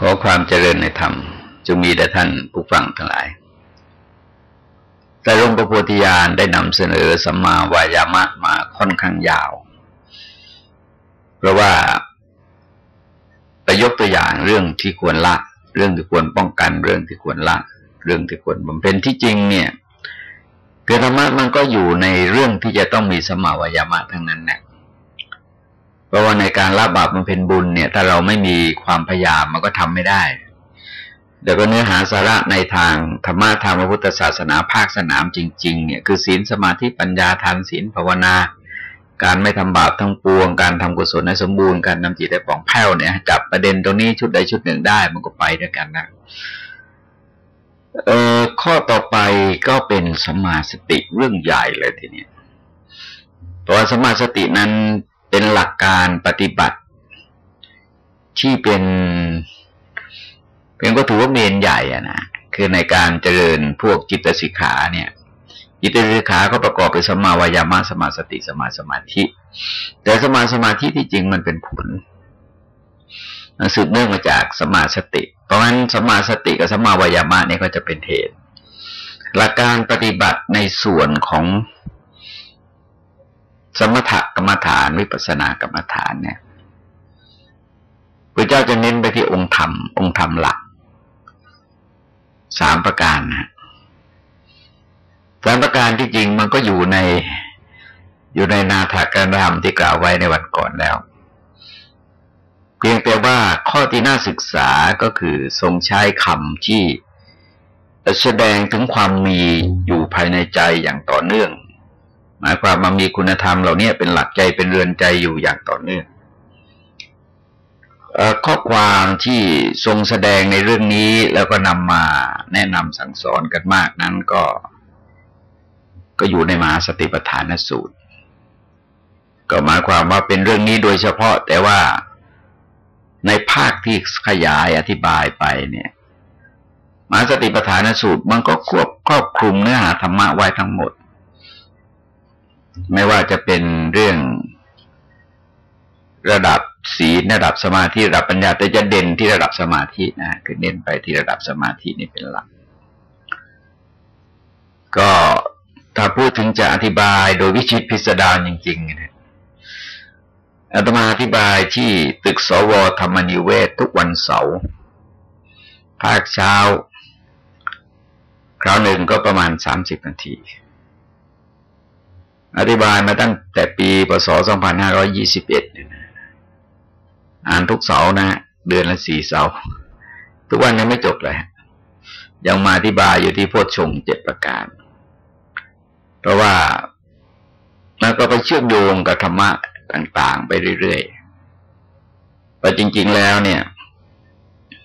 ขอความเจริญในธรรมจงมีแด่ท่านผู้ฟังทั้งหลาย แต่หลวงพระโพธิญาณได้นำเสนอสัมมาวายามะมาค่อนข้างยาว เพราะว่าไปยกตัวอย่างเรื่องที่ควรละ เรื่องที่ควรป้องกัน เรื่องที่ควรละ เรื่องที่ควรบำเพ็ญที่จริงเนี่ยคือธรรมะมันก็อยู่ในเรื่องที่จะต้องมีสมาวายามะทั้งนั้นแหละ ราะว่าในการละบาปมันเป็นบุญเนี่ย ถ้าเราไม่มีความพยายามมันก็ทำไม่ได้ เดี๋ยวก็เนื้อหาสาระในทางธรรมะธรรมพุทธศาสนาภาคสนามจริง ๆ เนี่ยคือศีลสมาธิปัญญาทานศีลภาวนา การไม่ทำบาปทั้งปวง การทำกุศลให้สมบูรณ์การนำจิตให้ป่องแผ้วเนี่ย จับประเด็นตรงนี้ชุดใดชุดหนึ่งได้มันก็ไปด้วยกันนะเอ่อข้อต่อไปก็เป็นสมาสติเรื่องใหญ่เลยทีเนี้เพราะว่าสมาสตินั้น เป็นหลักการปฏิบัติ ที่เป็น เป็นก็ถือว่าเมนใหญ่อะนะคือในการเจริญพวกจิตสิกขาเนี่ย จิตสิกขาก็ประกอบไปสมาวายามะสมาสติสมาสมาธิ แต่สมาสมาธิที่จริงมันเป็นผลมันสืบเนื่องมาจากสมาสติ เพราะฉะนั้นสมาสติกับสมาวายามะเนี่ยก็จะเป็นเหตุหลักการปฏิบัติในส่วนของ สมถกรรมฐานวิปัสสนากรรมฐานเนี่ยพระเจ้าจะเน้นไปที่องค์ธรรม องค์ธรรมหลักสามประการนะสามประการที่จริงมันก็อยู่ในอยู่ในนาถการธรรมที่กล่าวไว้ในวันก่อนแล้ว เพียงแต่ว่าข้อที่น่าศึกษาก็คือทรงใช้คำที่แสดงถึงความมีอยู่ภายในใจอย่างต่อเนื่อง มายความมามีคุณธรรมเหล่านี้เป็นหลักใจเป็นเรือนใจอยู่อย่างต่อเนื่องข้อความที่ทรงแสดงในเรื่องนี้แล้วก็นำมาแนะนำสั่งสอนกันมากนั้นก็ ก็อยู่ในมหาสติปัฏฐานสูตร ก็หมายความว่าเป็นเรื่องนี้โดยเฉพาะแต่ว่าในภาคที่ขยายอธิบายไปเนี่ยมหาสติปัฏฐานสูตรมันก็ควบครอบคลุมเนื้อหาธรรมะไว้ทั้งหมด ไม่ว่าจะเป็นเรื่องระดับศีลระดับสมาธิระดับปัญญาแต่จะเด่นที่ระดับสมาธินะคือเด่นไปที่ระดับสมาธินี่เป็นหลัก ก็ถ้าพูดถึงจะอธิบายโดยวิชิตพิสดารจริงๆนะอาตมาอธิบายที่ตึกสวธรรมนิเวศทุกวันเสาร์ภาคเช้า คราวหนึ่งก็ประมาณสามสิบนาที อธิบายมาตั้งแต่ปีพศ2521อ่านทุกเสาร์นะเดือนละสี่เสาร์ทุกวันยังไม่จบเลยยังมาอธิบายอยู่ที่โพชฌงเจ็ดประการ เพราะว่าแล้วก็ไปเชื่อมโยงกับธรรมะต่างๆ ไปเรื่อยๆแต่จริง ๆแล้วเนี่ย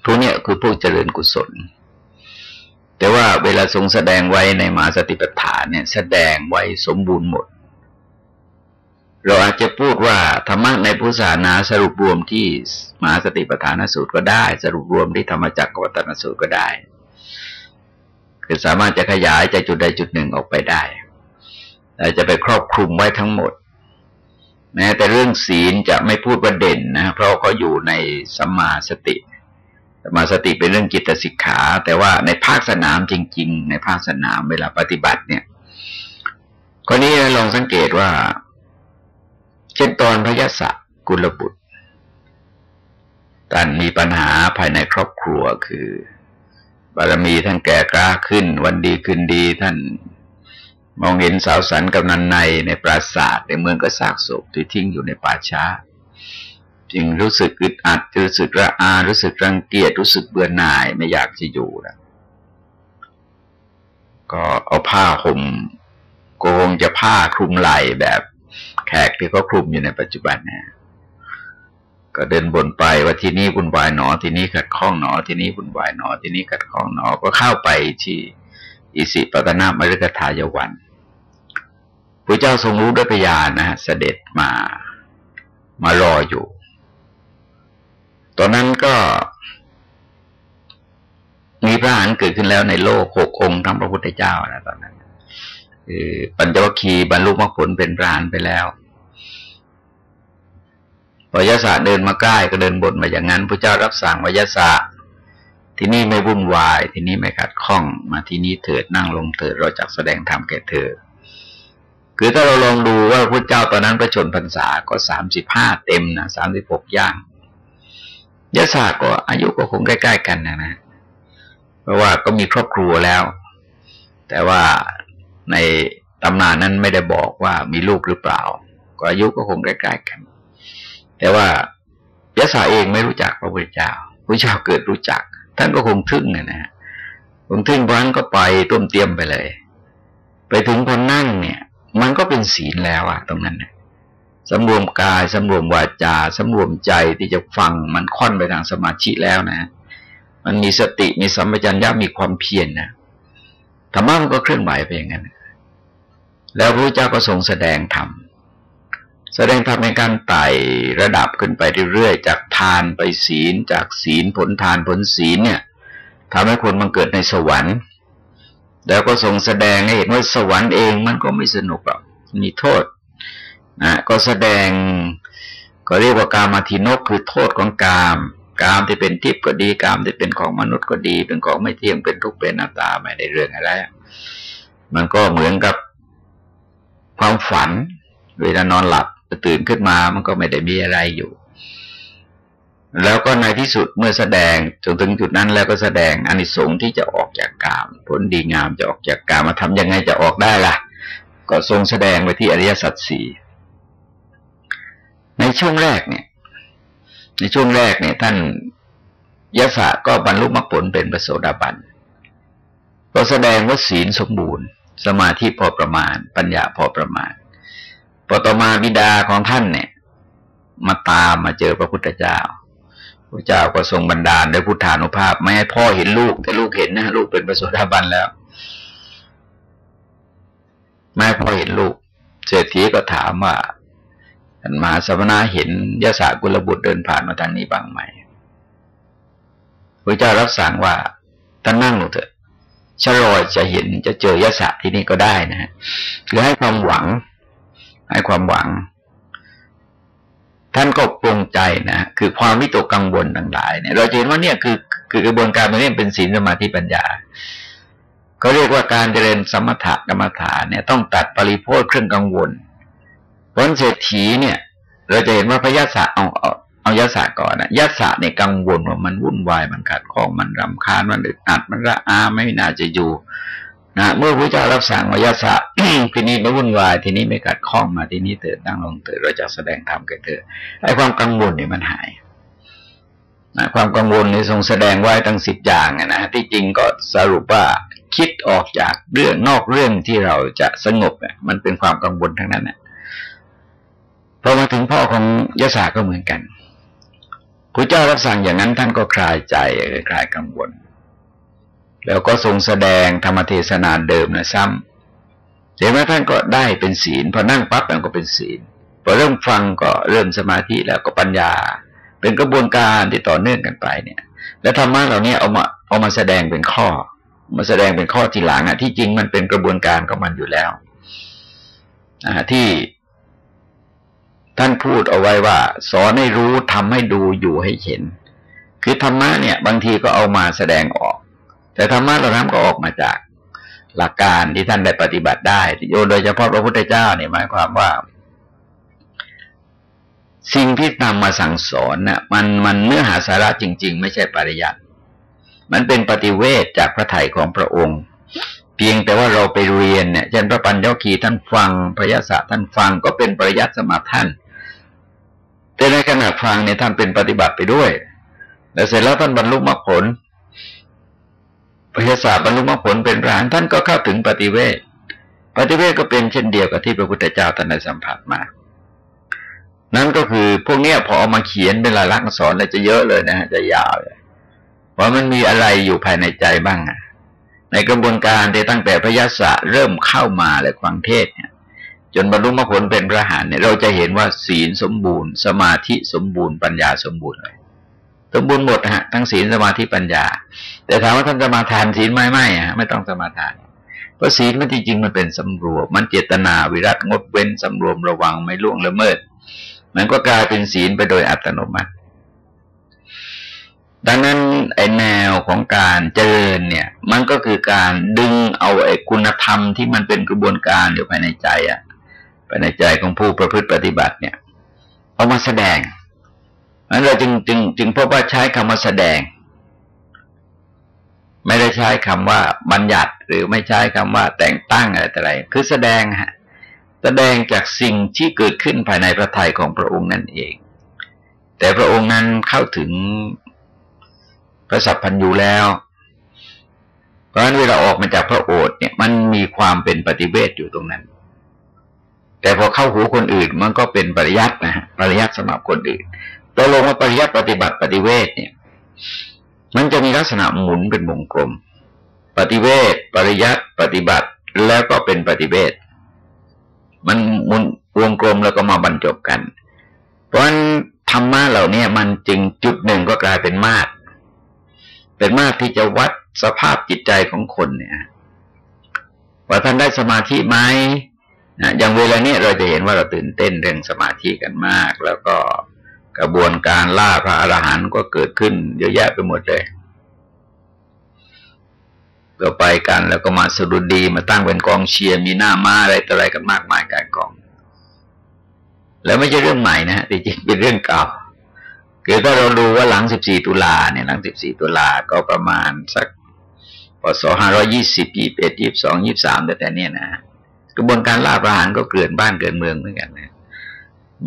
พวกเนี้คือพวกเจริญกุศล แต่ว่าเวลาทรงแสดงไว้ในมหาสติปัฏฐานเนี่ย แสดงไว้สมบูรณ์หมด เราอาจจะพูดว่าธรรมะในพุทธศาสนาสรุปรวมที่มหาสติปัฏฐานสูตรก็ได้ สรุปรวมที่ธรรมจักรวัตนสูตรก็ได้ คือสามารถจะขยายจากจุดใดจุดหนึ่งออกไปได้แต่จะไปครอบคลุมไว้ทั้งหมด แม้แต่เรื่องศีลจะไม่พูดประเด็นนะ เพราะเขาอยู่ในสมาสติสมาสติเป็นเรื่องจิตสิกขา แต่ว่าในภาคสนามจริง ๆ ในภาคสนามเวลาปฏิบัติเนี่ยคนนี้ลองสังเกตว่า ช่นตอนพยศกุลบุตรท่านมีปัญหาภายในครอบครัวคือบารมีท่านแก่กล้าขึ้น วันดีขึ้นดีท่านมองเห็นสาวสันกำนันในในปราสาทในเมืองก็ซากศพที่ทิ้งอยู่ในป่าช้า จึงรู้สึกอึดอัดรู้สึกระอา รู้สึกรังเกียจรู้สึกเบื่อหน่ายไม่อยากจะอยู่แล้วก็เอาผ้าห่มโกงจะผ้าคลุมไหล่แบบ แขกที่เขาคลุมอยู่ในปัจจุบันนี่ยก็เดินบนไปว่าที่นี่บุญวายหนอ ที่นี่ขัดข้องหนอ ที่นี่บุญวายหนอ ที่นี่ขัดข้องหนอ ก็เข้าไปที่อิสิปตนามฤกทายวันพระเจ้าทรงรู้ด้วยพยานนะเสด็จมามารออยู่ ตอนนั้นก็มีพระหานเกิดขึ้นแล้วในโลกหกองค์ทั้งพระพุทธเจ้านะตอนนั้น ปัญจวัคคีย์บรรลุมรรคผลเป็นพระานไปแล้วพอยศะเดินมาใกล้ก็เดินบนมาอย่างนั้นพระเจ้ารับสั่งวยศะที่นี่ไม่วุ่นวาย ที่นี่ไม่ขัดข้อง มาที่นี้เถิดนั่งลงเถิดเราจักแสดงธรรมแก่เธอ คือถ้าเราลองดูว่าพระเจ้าตอนนั้นประชนพรรษาก็สามสิบห้าเต็มนะสามสิบหกย่างยะศาสก็อายุก็คงใกล้ ๆ กันนะนะ เพราะว่าก็มีครอบครัวแล้ว แต่ว่า ในตำนานนั้นไม่ได้บอกว่ามีลูกหรือเปล่า ก็อายุก็คงใกล้ๆกัน แต่ว่ายะสาเองไม่รู้จักพระพุทธเจ้าพระเจ้าเกิดรู้จัก ท่านก็คงทึ่งนะนะคงทึ่งเพราะนั้นก็ไปต้มเตรียมไปเลย ไปถึงพอนั่งเนี่ย มันก็เป็นศีลแล้วอะตรงนั้นนะสำรวมกายสำรวมวาจาสำรวมใจที่จะฟังมันค่อนไปทางสมาธิแล้วนะ มันมีสติมีสัมปชัญญะมีความเพียรนนะธรรมะมันก็เคลื่อนไหวไปอย่างนั้น แล้วพระเจ้าก็ทรงแสดงธรรมแสดงธรรมในการไต่ระดับขึ้นไปเรื่อยๆ จากทานไปศีล จากศีลผลทานผลศีลเนี่ยทำให้คนมันเกิดในสวรรค์ แล้วก็ทรงแสดงให้เห็นว่าสวรรค์เองมันก็ไม่สนุกหรอกมีโทษนะก็แสดงก็เรียกว่ากามาทินกคือโทษของกาม กามที่เป็นทิพย์ก็ดีกามที่เป็นของมนุษย์ก็ดี เป็นของไม่เที่ยงเป็นทุกข์เป็นหน้าตาไม่ได้เรื่องอะไร มันก็เหมือนกับ ความฝัน เวลานอนหลับตื่นขึ้นมามันก็ไม่ได้มีอะไรอยู่ แล้วก็ในที่สุดเมื่อแสดงจนถึงจุดนั้นแล้วก็แสดงอนิสงส์ที่จะออกจากกาม ผลดีงามจะออกจากกามมาทำยังไงจะออกได้ล่ะ ก็ทรงแสดงไปที่อริยสัจสี่ในช่วงแรกเนี่ย ในช่วงแรกเนี่ย ท่านยะสะก็บรรลุมรรคผลเป็นประโสดาบันก็แสดงว่าศีลสมบูรณ์ สมาธิพอประมาณ ปัญญาพอประมาณพอต่อมาบิดาของท่านเนี่ย มาตามมาเจอพระพุทธเจ้าพระเจ้าก็ทรงบันดาลด้วยพุทธานุภาพ ไม่ให้พ่อเห็นลูก แต่ลูกเห็นนะลูกเป็นประโสดาบันแล้ว ไม่ให้พ่อเห็นลูกเศรษฐีก็ถามว่าท่านมหาสมณะเห็นยศกุลบุตรเดินผ่านมาทางนี้บ้างไหมพระเจ้ารับสั่งว่าท่านนั่งลงเถอะ ชะลอยจะเห็นจะเจอยศที่นี่ก็ได้นะฮะคือให้ความหวัง ให้ความหวัง ท่านก็ปรงใจนะคือความวิตกกังวลต่างๆเนี่ย เราเห็นว่าเนี่ยคือ คือกระบวนการมันนี้เป็นศีลสมาธิปัญญาเขาเรียกว่าการเจริญสมถะกรรมฐานเนี่ย ต้องตัดปริโภคเครื่องกังวลเพราะเศรษฐีเนี่ย เราจะเห็นว่าพยาศเอาเอา เอายาศก่อนนะยาศเนี่ยกังวลว่ามันวุ่นวายมันขัดข้องมันรำคาญมันอึดอัดมันระอาไม่น่าจะอยู่นะเมื่อพระเจ้ารับสั่งวายาสะทีนี้ไม่วุ่นวายทีนี้ไม่กัดข้องมาทีนี้เถิดนั่งลงเถิดเราจะแสดงธรรมแก่เธอไอ้ความกังวลเนี่ยมันหายนะความกังวลนี่ทรงแสดงไว้ตั้งสิบอย่างนะที่จริงก็สรุปว่าคิดออกจากเรื่องนอกเรื่องที่เราจะสงบเนี่ยมันเป็นความกังวลทั้งนั้นเนี่ยพอมาถึงพ่อของยศาก็เหมือนกัน ระเจ้ารับสั่งอย่างนั้นท่านก็คลายใจคลายกังวล แล้วก็ทรงแสดงธรรมเทศนาเดิมนะซ้ำเห็นไหมท่านก็ได้เป็นศีลพอนั่งปั๊บมันก็เป็นศีลพอเริ่มฟังก็เริ่มสมาธิแล้วก็ปัญญา เป็นกระบวนการที่ต่อเนื่องกันไปเนี่ย แล้วธรรมะเหล่านี้เอามาเอามาแสดงเป็นข้อ มาแสดงเป็นข้อทีหลังอะที่จริงมันเป็นกระบวนการของมันอยู่แล้วอ่าที่ ท่านพูดเอาไว้ว่า สอนให้รู้ทำให้ดูอยู่ให้เห็น คือธรรมะเนี่ย บางทีก็เอามาแสดงออก แต่ธรรมะเรานั้นก็ออกมาจากหลักการที่ท่านได้ปฏิบัติได้โยโดยเฉพาะพระพุทธเจ้าเนี่ยหมายความว่า สิ่งที่นำมาสั่งสอนน่ะมันมันเนื้อหาสาระจริง ๆ ไม่ใช่ปริยัติมันเป็นปฏิเวทจากพระไถ่ของพระองค์ เพียงแต่ว่าเราไปเรียนเนี่ยเช่นพระปัญญาคีท่านฟังพระยศท่านฟังก็เป็นปริยัติสมาท่าน แต่ในขณะฟังเนี่ยท่านเป็นปฏิบัติไปด้วยแล้วเสร็จแล้วท่านบรรลุมรรคผลพระยศาบรรลุมรรคผลเป็นพระานท่านก็เข้าถึงปฏิเวทปฏิเวทก็เป็นเช่นเดียวกับที่พระพุทธเจ้าท่านได้สัมผัสมา นั่นก็คือพวกเนี้ยพอเอามาเขียนเป็นลายลักษณ์อนเลยจะเยอะเลยนะ จะยาวเลยเพราะมันมีอะไรอยู่ภายในใจบ้างอะในกระบวนการที่ตั้งแต่พระยศเริ่มเข้ามาเลยฟังเทศเนี่ย จนบรรลุมรรคผลเป็นพระหานเนี่ยเราจะเห็นว่าศีลสมบูรณ์ สมาธิสมบูรณ์ปัญญาสมบูรณ์เลยสมบูรณ์หมดฮะทั้งศีลสมาธิปัญญา แต่ถามว่าท่านสมาทานศีลไม่ไม่ฮะไม่ต้องสมาทานเพราะศีลมันจริงๆมันเป็นสำรวม มันเจตนาวิรัตงดเว้นสำรวมระวังไม่ล่วงละเมิด มันก็กลายเป็นศีลไปโดยอัตโนมัติ ดังนั้นไอแนวของการเจริญเนี่ย มันก็คือการดึงเอาไอคุณธรรมที่มันเป็นกระบวนการอยู่ภายในใจอะ ภายในใจของผู้ประพฤติปฏิบัติเนี่ยเอามาแสดงนั้นเราจึงจึงจึงพบว่าใช้คำว่าแสดง ไม่ได้ใช้คำว่าบัญญัติ หรือไม่ใช้คำว่าแต่งตั้งอะไรแต่ไรคือแสดงฮะแสดงจากสิ่งที่เกิดขึ้นภายในพระทัยของพระองค์นั่นเอง แต่พระองค์นั้นเข้าถึงพระสัพพัญญูแล้ว เพราะฉะนั้นเวลาออกมาจากพระโอษฐ์เนี่ยมันมีความเป็นปฏิเวทอยู่ตรงนั้น แต่พอเข้าหูคนอื่นมันก็เป็นปริยัตินะฮะปริยัติสำหรับคนอื่นตกลงว่าปริยัติปฏิบัติปฏิเวทเนี่ย มันจะมีลักษณะหมุนเป็นวงกลม ปฏิเวทปริยัติปฏิบัติแล้วก็เป็นปฏิเวทมันมุนวงกลมแล้วก็มาบรรจบกัน เพราะฉะนั้นธรรมะเหล่านี้มันจึงจุดหนึ่งก็กลายเป็นมาตรเป็นมาตรที่จะวัดสภาพจิตใจของคนเนี่ย ว่าท่านได้สมาธิไหม นะอย่างเวลาเนี้ยเราจะเห็นว่าเราตื่นเต้นเรื่องสมาธิกันมาก แล้วก็กระบวนการล่าพระอรหันต์ก็เกิดขึ้นเยอะแยะไปหมดเลยก็ไปกันแล้วก็มาสรุดีมาตั้งเป็นกองเชียร์มีหน้ามาอะไรต่ออะไรกันมากมายการกอง แล้วไม่ใช่เรื่องใหม่นะจริงเป็นเรื่องเก่าคือถ้าเราดูว่าหลัง14ตุลาเนี่ยหลัง14ตุลาก็ประมาณสักพศ520 21 22 23แต่แต่เนี่ยนะ กระบวนการล่าประหารก็เกิดบ้านเกิดเมืองเหมือนกันนะ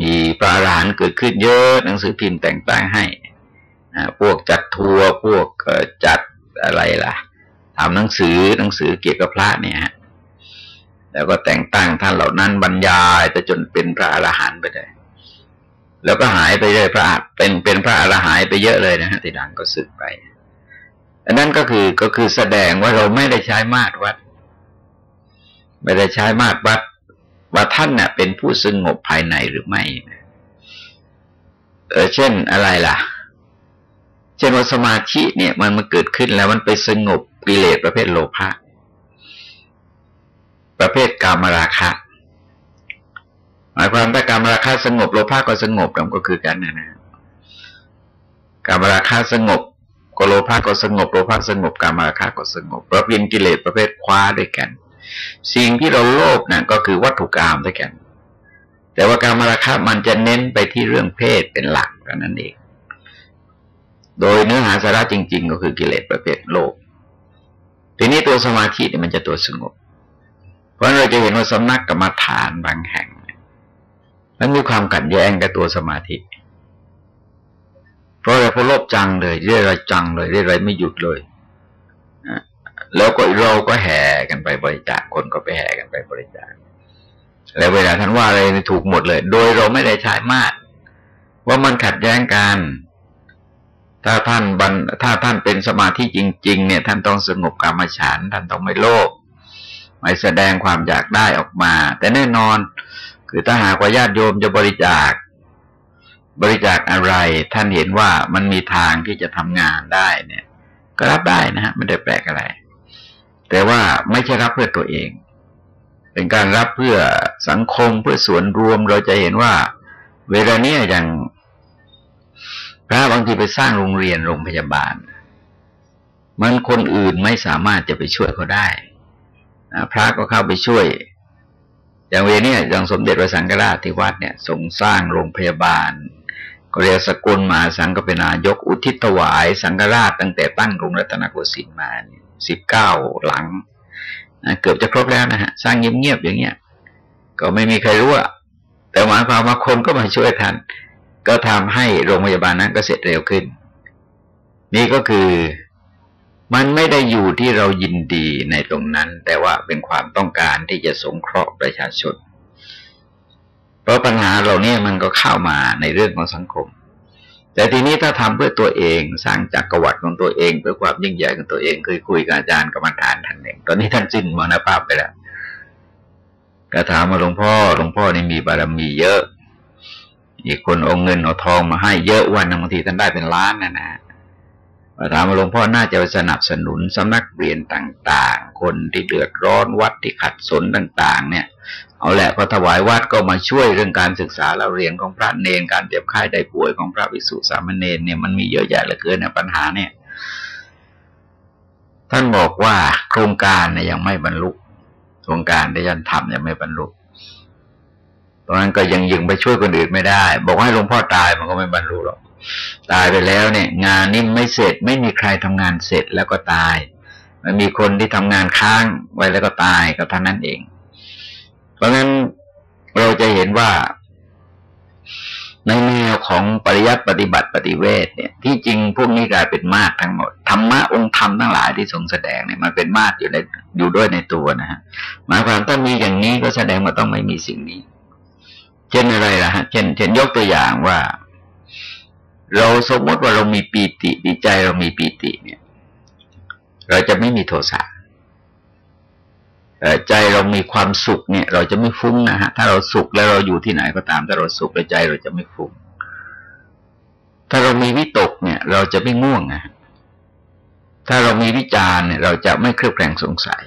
มีประหารเกิดขึ้นเยอะหนังสือพิมพ์แต่งตั้งให้พวกจัดทัวร์พวกจัดอะไรล่ะทำหนังสือหนังสือเกี่ยวกับพระเนี่ยฮะแล้วก็แต่งตั้งท่านเหล่านั้นบรรยายไปจนเป็นพระอรหันต์ไปเลยแล้วก็หายไปเลยพระเป็นเป็นพระอรหันต์ไปเยอะเลยนะฮะทีหลังก็สึกไปอันนั้นก็คือก็คือแสดงว่าเราไม่ได้ใช้มาตรวัด ไม่ได้ใช้มาตรวัดว่าท่านเน่ะ เป็นผู้สงบภายในหรือไม่เออเช่นอะไรล่ะ เช่นว่าสมาธิเนี่ยมันมาเกิดขึ้นแล้วมันไปสงบกิเลสประเภทโลภะประเภทกามราคะหมายความถ้ากามราคะสงบโลภะก็สงบมันก็คือกันนะนะกามราคะสงบก็โลภะก็สงบโลภะสงบกามราคะก็สงบเพราะเป็นกิเลสประเภทคว้าด้วยกัน สิ่งที่เราโลภนะ่ะก็คือวัตถุกรรมด้วยกัน แต่ว่าการมราคะมันจะเน้นไปที่เรื่องเพศเป็นหลักกันนั่นเอง โดยเนื้อหาสาระจริง ๆ ก็คือกิเลสประเภทโลภทีนี้ตัวสมาธิเนี่ยมันจะตัวสงบ เพราะเราจะเห็นว่าสำนักกรรมฐานบางแห่งมันมีความขัดแย้งกับตัวสมาธิเพราะอะไรเพราะโลภจังเลยเรื่อยๆจังเลยเรื่อยๆไม่หยุดเลย แล้วก็เราก็แห่กันไปบริจาคคนก็ไปแห่กันไปบริจาคแล้วเวลาท่านว่าอะไรถูกหมดเลย โดยเราไม่ได้ใช้มาก ว่ามันขัดแย้งกัน ถ้าท่านบันถ้าท่านเป็นสมาธิจริง ๆ เนี่ย ท่านต้องสงบกรรมฐานท่านต้องไม่โลภไม่แสดงความอยากได้ออกมา แต่แน่นอน คือถ้าหากว่าญาติโยมจะบริจาค บริจาคอะไร ท่านเห็นว่ามันมีทางที่จะทำงานได้เนี่ย ก็รับได้นะฮะไม่ได้แปลกอะไร แต่ว่าไม่ใช่รับเพื่อตัวเอง เป็นการรับเพื่อสังคมเพื่อส่วนรวมเราจะเห็นว่า เวลาเนี้ยอย่างพระบางทีไปสร้างโรงเรียนโรงพยาบาล มันคนอื่นไม่สามารถจะไปช่วยเขาได้พระก็เข้าไปช่วยอย่างเวนี้อย่างสมเด็จพระสังฆราชที่วัดเนี่ยทรงสร้างโรงพยาบาลก็เรียกสกุลมาสังก็เป็นนายกอุทิศถวายสังฆราชตั้งแต่ตั้งกรุงรัตนโกสินทร์มา สิบเก้าหลังนะเกือบจะครบแล้วนะฮะสร้างเงียบๆอย่างเงี้ย ก็ไม่มีใครรู้อะแต่หมายความว่าคนก็มาช่วยทัน ก็ทำให้โรงพยาบาลนั้นก็เสร็จเร็วขึ้น นี่ก็คือมันไม่ได้อยู่ที่เรายินดีในตรงนั้น แต่ว่าเป็นความต้องการที่จะสงเคราะห์ประชาชน เพราะปัญหาเรานี่ยมันก็เข้ามาในเรื่องของสังคม แต่ทีนี้ถ้าทำเพื่อตัวเองสร้างจักรวรรดิของตัวเองเพื่อความยิ่งใหญ่ของตัวเองเคยคุยกับอาจารย์กรรมฐานท่านหนึ่งตอนนี้ท่านสิ้นมรณภาพไปแล้วก็ถามมาหลวงพ่อหลวงพ่อนี่มีบารมีเยอะ อีกคนเอาเงินเอาทองมาให้เยอะวันบางทีท่านได้เป็นล้านนะนะถามว่าหลวงพ่อน่าจะไปสนับสนุนสำนักเรียนต่าง ๆ คนที่เดือดร้อนวัดที่ขัดสนต่าง ๆ เนี่ย เอาแหละพอถวายวัดก็มาช่วยเรื่องการศึกษาเราเรียนของพระเนนการเจ็บไข้ได้ป่วยของพระวิสุสามเณรเนี่ยมันมีเยอะแยะเหลือเกินนะปัญหาเนี่ย ท่านบอกว่าโครงการเนี่ยยังไม่บรรลุโครงการที่ท่านทำยังไม่บรรลุเพราะนั้นก็ยังยิงไปช่วยคนอื่นไม่ได้ บอกให้หลวงพ่อตายมันก็ไม่บรรลุหรอกตายไปแล้วเนี่ย งานนี้ไม่เสร็จ ไม่มีใครทำงานเสร็จแล้วก็ตายมันมีคนที่ทำงานค้างไว้แล้วก็ตายก็ท่านนั้นเอง ราะงั้นเราจะเห็นว่า ในแนวของปริยัติปฏิบัติปฏิเวทเนี่ย ที่จริงพวกนี้กลายเป็นมาตรทั้งหมดธรรมะองค์ธรรมทั้งหลายที่ทรงแสดงเนี่ยมันเป็นมาตรอยู่ในอยู่ด้วยในตัวนะฮะหมายความถ้ามีอย่างนี้ก็แสดงว่าต้องไม่มีสิ่งนี้ เช่นอะไรล่ะฮะเช่น เช่นยกตัวอย่างว่า เราสมมติว่าเรามีปีติดีใจเรามีปีติเนี่ย เราจะไม่มีโทสะ ใจเรามีความสุขเนี่ย เราจะไม่ฟุ้งนะฮะ ถ้าเราสุขแล้วเราอยู่ที่ไหนก็ตามถ้าเราสุขแล้วใจเราจะไม่ฟุ้ง ถ้าเรามีวิตกเนี่ย เราจะไม่ง่วงนะถ้าเรามีวิจารเนี่ย เราจะไม่เครือบแคลงสงสัย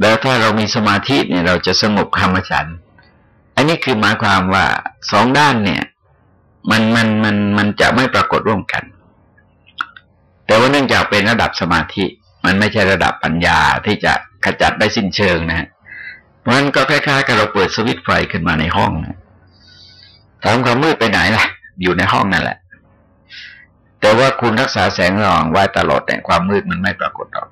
แล้วถ้าเรามีสมาธิเนี่ย เราจะสงบธรรมฉัน อันนี้คือหมายความว่าสองด้านเนี่ย มันมันมันมันจะไม่ปรากฏร่วมกัน แต่ว่าเนื่องจากเป็นระดับสมาธิ มันไม่ใช่ระดับปัญญาที่จะขจัดได้สิ้นเชิงนะเพราะฉะนั้นก็คล้ายๆกับเราเปิดสวิตช์ไฟขึ้นมาในห้องถามความมืดไปไหนล่ะ อยู่ในห้องนั่นแหละ แต่ว่าคุณรักษาแสงสว่างไว้ตลอดแต่ความมืดมันไม่ปรากฏหรอก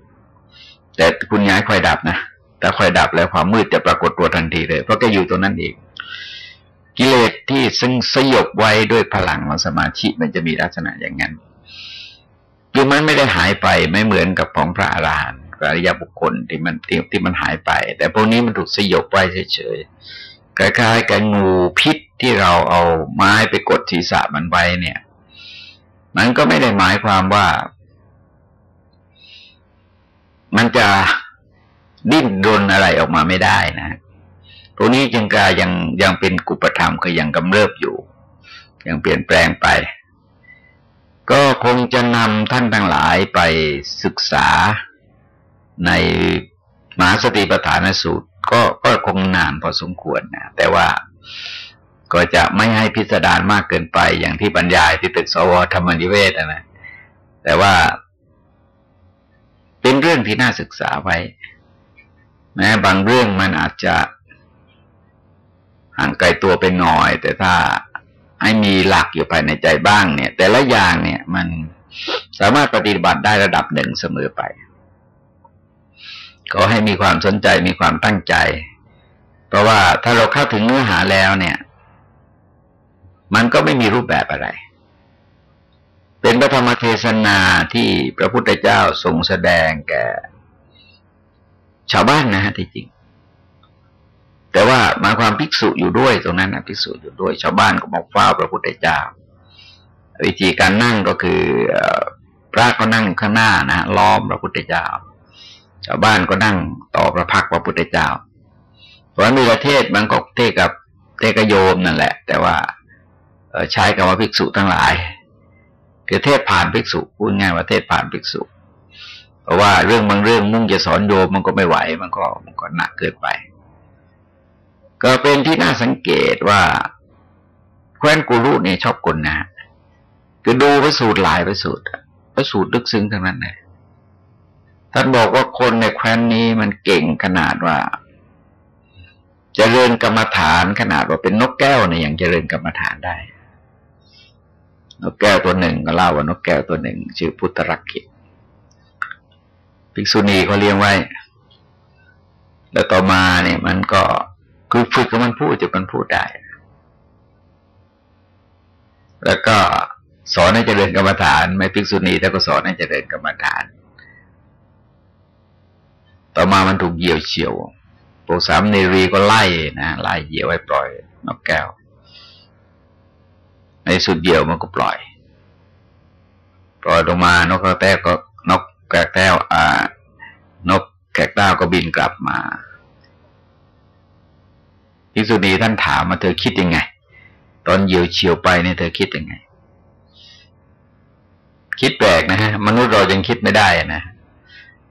แต่คุณย้ายไฟดับนะแต่ไฟดับแล้วความมืดจะปรากฏตัวทันทีเลย เพราะแกอยู่ตรงนั้นเองกิเลสที่ซึ่งสยบไว้ด้วยพลังของสมาธิมันจะมีลักษณะอย่างนั้น คือมันไม่ได้หายไปไม่เหมือนกับของพระอรหันต์อริยบุคคลที่มันที่ที่มันหายไป แต่พวกนี้มันถูกสยบไว้เฉยๆคล้ายๆกับงูพิษที่เราเอาไม้ไปกดศีรษะมันไว้เนี่ย มันก็ไม่ได้หมายความว่า มันจะดิ้นรนอะไรออกมาไม่ได้นะตรงนี้จึงกายังยังเป็นกุปธรรมก็ยังกำเริบอยู่ ยังเปลี่ยนแปลงไป ก็คงจะนำท่านทั้งหลายไปศึกษาในมหาสติปัฏฐานสูตร ก็ก็คงนานพอสมควรนะแต่ว่าก็จะไม่ให้พิสดารมากเกินไปอย่างที่บรรยายที่ตึกสวธรรมนิเวศนะแต่ว่าเป็นเรื่องที่น่าศึกษาไว้แม้บางเรื่องมันอาจจะห่างไกลตัวไปหน่อย แต่ถ้า ให้มีหลักอยู่ภายในใจบ้างเนี่ย แต่ละอย่างเนี่ย มันสามารถปฏิบัติได้ระดับหนึ่งเสมอไป ก็ให้มีความสนใจมีความตั้งใจ เพราะว่าถ้าเราเข้าถึงเนื้อหาแล้วเนี่ย มันก็ไม่มีรูปแบบอะไร เป็นพระธรรมเทศนาที่พระพุทธเจ้าทรงแสดงแก่ ชาวบ้านนะฮะที่จริง ว่ามาความภิกษุอยู่ด้วยตรงนั้นนะภิกษุอยู่ด้วย ชาวบ้านก็บอกเฝ้าพระพุทธเจ้า วิธีการนั่งก็คือพระก็นั่งข้างหน้านะล้อมพระพุทธเจ้า ชาวบ้านก็นั่งต่อพระพักพระพุทธเจ้า เพราะมีประเทศบางกอกเทศกับเทกโยมนั่นแหละ แต่ว่าใช้คำว่าภิกษุทั้งหลายคือเทศผ่านภิกษุพูดง่ายว่าเทศผ่านภิกษุ เพราะว่าเรื่องบางเรื่องมุ่งจะสอนโยมมันก็ไม่ไหวมันก็มันก็หนักเกินไป ก็เป็นที่น่าสังเกตว่าแคว้นกูรุเนี่ยชอบกลนะคือดูไปสูตรหลายไปสูตรไปสูตรลึกซึ้งทั้งนั้นเลยท่านบอกว่าคนในแคว้นนี้มันเก่งขนาดว่าจเจริญกรรมฐานขนาดว่าเป็นนกแก้วเนี่ยยังเจริญกรรมฐานได้ นกแก้วตัวหนึ่งก็เล่าว่านกแก้วตัวหนึ่ง ชื่อพุทธรักษิตภิกษุณีเขาเลี้ยงไว้ แล้วต่อมาเนี่ยมันก็ คือฝึกกับมันพูดจนมันพูดได้ แล้วก็สอนให้เจริญกรรมฐาน ไม่ภิกษุณีแต่ก็สอนให้เจริญกรรมฐาน ต่อมามันถูกเหยี่ยวเฉียวโปรสามเนรีก็ไล่นะไล่เหยี่ยวไว้ปล่อยนกแก้ว ในสุดเหยี่ยวมันก็ปล่อยปล่อยลงมานกกระแตก็นกแกะแต้วอ่านกแกะแต้วก็บินกลับมา ภิกษุณีท่านถามมาเธอคิดยังไง ตอนเหยียวเฉียวไปเนี่ยเธอคิดยังไง คิดแปลกนะฮะมนุษย์เรายังคิดไม่ได้นะ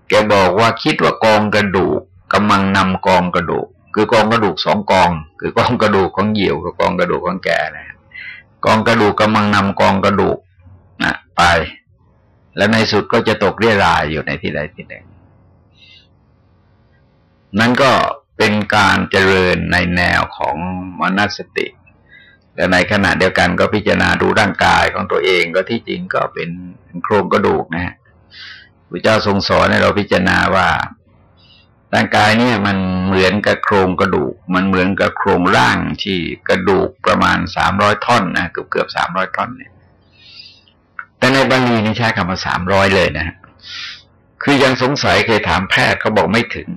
แกบอกว่าคิดว่ากองกระดูกกำลังนำกองกระดูก คือกองกระดูกสองกอง คือกองกระดูกของเหยี่ยวกับกองกระดูกของแกนะกองกระดูกกำลังนำกองกระดูกนะไป แล้วในสุดก็จะตกเรียรายอยู่ในที่ใดที่หนึ่งนั่นก็ เป็นการเจริญในแนวของมนสติและในขณะเดียวกันก็พิจารณาดูร่างกายของตัวเองก็ที่จริงก็เป็นโครงกระดูกนะฮะพระเจ้าทรงสอนให้เราพิจารณาว่าร่างกายเนี่ยมันเหมือนกับโครงกระดูก มันเหมือนกับโครงร่างที่กระดูกประมาณสามร้อยท่อนนะเกือบเกือบสามร้อยท่อนเนี่ย แต่ในบาลีนี่ใช้คำว่าสามร้อยเลยนะคือยังสงสัยเคยถามแพทย์เขาบอกไม่ถึง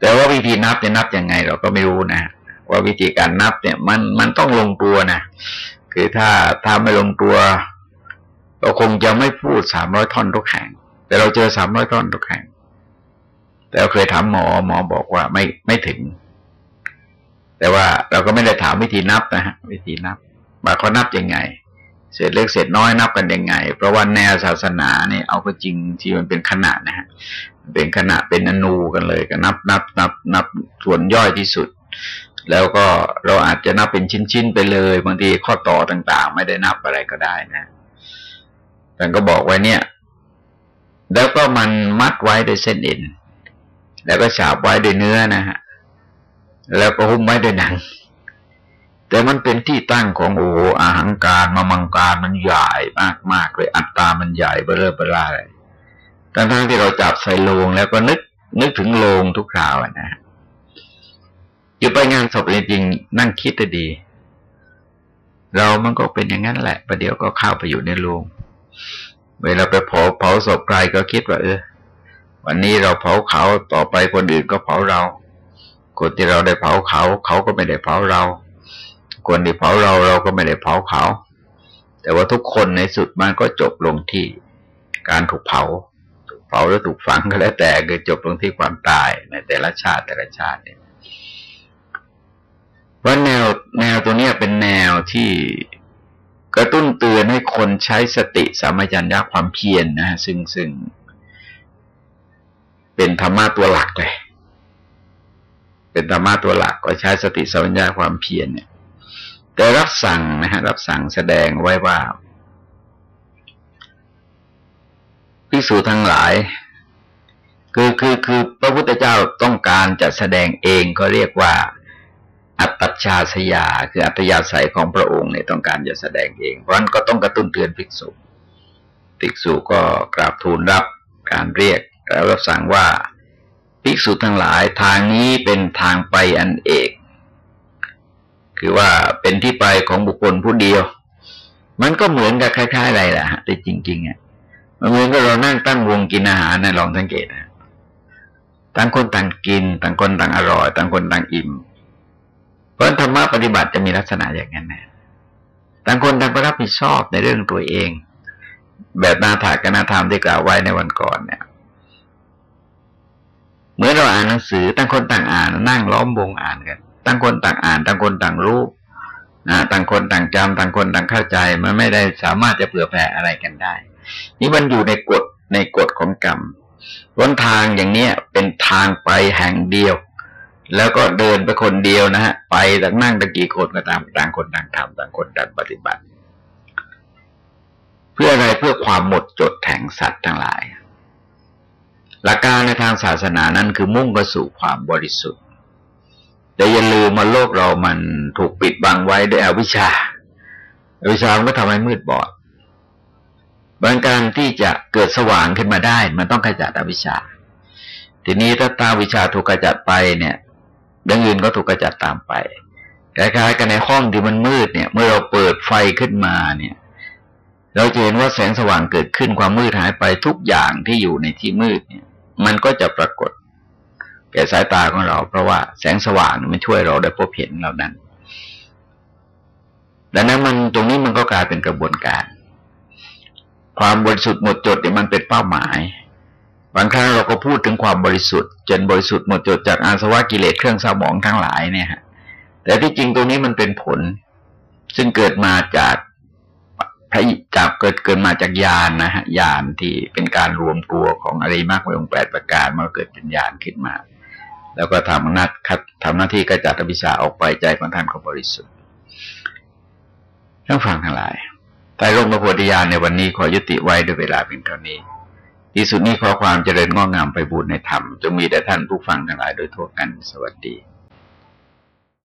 แต่ว่าวิธีนับจะนับยังไง เราก็ไม่รู้นะว่าวิธีการนับเนี่ย มันมันต้องลงตัวนะคือถ้าถ้าไม่ลงตัวเราคงจะไม่พูดสามร้อยท่อนทุกแห่ง แต่เราเจอสามร้อยท่อนทุกแห่ง แต่เราเคยถามหมอหมอบอกว่าไม่ไม่ถึง แต่ว่าเราก็ไม่ได้ถามวิธีนับนะฮะวิธีนับว่าเขานับยังไง เศษเล็กเศษน้อยนับกันยังไง เพราะว่าแนวศาสนาเนี่ยเอาก็จริงที่มันเป็นขนาดนะฮะเป็นขนาดเป็นอนูกันเลยก็นับนับนับนับส่วนย่อยที่สุด แล้วก็เราอาจจะนับเป็นชิ้นๆไปเลยบางทีข้อต่อต่าง ๆ ไม่ได้นับอะไรก็ได้นะแต่ก็บอกไว้เนี่ย แล้วก็มันมัดไว้ด้วยเส้นเอ็นแล้วก็ฉาบไว้ด้วยเนื้อนะฮะแล้วก็หุ้มไว้ด้วยหนัง แต่มันเป็นที่ตั้งของโอ้อาหังการมามังการมันใหญ่มากมากเลยอัตตามันใหญ่เบลอเบลาเลยทั้งทั้งที่เราจับใส่โลงแล้วก็นึกนึกถึงโลงทุกคราวนะอยู่ไปงานศพจริงนั่งคิดจะดี เรามันก็เป็นอย่างนั้นแหละประเดี๋ยวก็เข้าไปอยู่ในโลงเวลาไปเผาเผาศพใครก็คิดว่า เออ วันนี้เราเผาเขาต่อไปคนอื่นก็เผาเรา คนที่เราได้เผาเขา เขาก็ไม่ได้เผาเรา คนที่เผาเราเราก็ไม่ได้เผาเขา แต่ว่าทุกคนในสุดมันก็จบลงที่การถูกเผา ถูกเผาหรือถูกฝังก็แล้วแต่คือจบลงที่ความตายในแต่ละชาติแต่ละชาติเนี่ยว่าแนวแนวตัวนี้เป็นแนวที่กระตุ้นเตือนให้คนใช้สติสามัญญาความเพียรนนะซึ่งซึ่งเป็นธรรมะตัวหลักเลย เป็นธรรมะตัวหลักก็ใช้สติสัมปชัญญะความเพียรเนี่ย แต่รับสั่งนะฮะรับสั่งแสดงไว้ว่าพิสูจทั้งหลาย คือคือคือพระพุทธเจ้าต้องการจะแสดงเองก็เรียกว่า อัตตชาสยา คืออัตยาศัยของพระองค์เนี่ยต้องการจะแสดงเอง เพราะนั้นก็ต้องกระตุ้นเตือนภิกษุภิกษุก็กราบทูลรับการเรียกแล้วรับสั่งว่าภิกษุทั้งหลายทางนี้เป็นทางไปอันเอก คือว่าเป็นที่ไปของบุคคลผู้เดียว มันก็เหมือนกับคล้ายๆอะไรล่ะแต่จริงๆอะมันเหมือนกับเรานั่งตั้งวงกินอาหารนะลองสังเกตนะต่างคนต่างกิน ต่างคนต่างอร่อย ต่างคนต่างอิ่ม เพราะธรรมะปฏิบัติจะมีลักษณะอย่างนั้นนะต่างคนต่างรับผิดชอบในเรื่องตัวเอง แบบนาถากนาธรรมที่กล่าวไว้ในวันก่อนเนี่ยเมื่อเราอ่านหนังสือต่างคนต่างอ่านนั่งล้อมวงอ่านกัน ต่างคนต่างอ่านต่างคนต่างรู้นะต่างคนต่างจำต่างคนต่างเข้าใจ มันไม่ได้สามารถจะเผื่อแผ่อะไรกันได้ นี่มันอยู่ในกฎในกฎของกรรมวนทางอย่างเนี้ยเป็นทางไปแห่งเดียว แล้วก็เดินไปคนเดียวนะฮะไปต่างนั่งตะกี่คนก็ตามต่างคนต่างทำต่างคนต่างปฏิบัติ เพื่ออะไรเพื่อความหมดจดแห่งสัตว์ทั้งหลาย หลักการในทางศาสนานั้นคือมุ่งไปสู่ความบริสุทธิ์ แต่อย่าลืมมาโลกเรามันถูกปิดบังไว้ด้วยอวิชชาอวิชชามันก็ทำให้มืดบอดบางการที่จะเกิดสว่างขึ้นมาได้ มันต้องขจัดอวิชชา ทีนี้ถ้าตาวิชาถูกขจัดไปเนี่ยดังอื่นก็ถูกขจัดตามไปคล้ายๆกันในห้องที่มันมืดเนี่ย เมื่อเราเปิดไฟขึ้นมาเนี่ย เราจะเห็นว่าแสงสว่างเกิดขึ้นความมืดหายไปทุกอย่างที่อยู่ในที่มืดเนี่ย มันก็จะปรากฏ ก่สายตาของเรา เพราะว่าแสงสว่างมันช่วยเราได้พบเห็นเหล่านั้น ดังนั้นมันตรงนี้มันก็กลายเป็นกระบวนการ ความบริสุทธิ์หมดจดเนี่ยมันเป็นเป้าหมายบางครั้งเราก็พูดถึงความบริสุทธิ์จนบริสุทธิ์หมดจดจากอาสวะกิเลสเครื่องสมองทั้งหลายเนี่ยฮะแต่ที่จริงตรงนี้มันเป็นผล ซึ่งเกิดมาจากพระจับเกิดเกิดมาจากญาณนนะฮะญาณที่เป็นการรวมตัวของอริมากองแปดประการมาเกิดเป็นญาณขึ้นมา แล้วก็ทำหน้าทำหน้าที่กระจัดอภิชาออกไปใจของท่านก็บริสุทธิ์ท่านฟังทั้งหลายใต้ร่มพระโพธิญาณในวันนี้ขอยุติไว้ด้วยเวลาเพียงเท่านี้ ที่สุดนี้ขอความเจริญงอกงามไปบูรณนธรรมจงมีแด่ท่านผู้ฟังทั้งหลายโดยทั่วกันสวัสดี